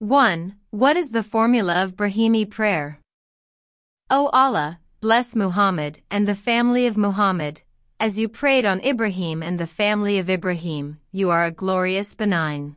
1. What is the formula of Ibrahimi prayer? O Allah, bless Muhammad and the family of Muhammad, as you prayed on Ibrahim and the family of Ibrahim, you are a glorious benign.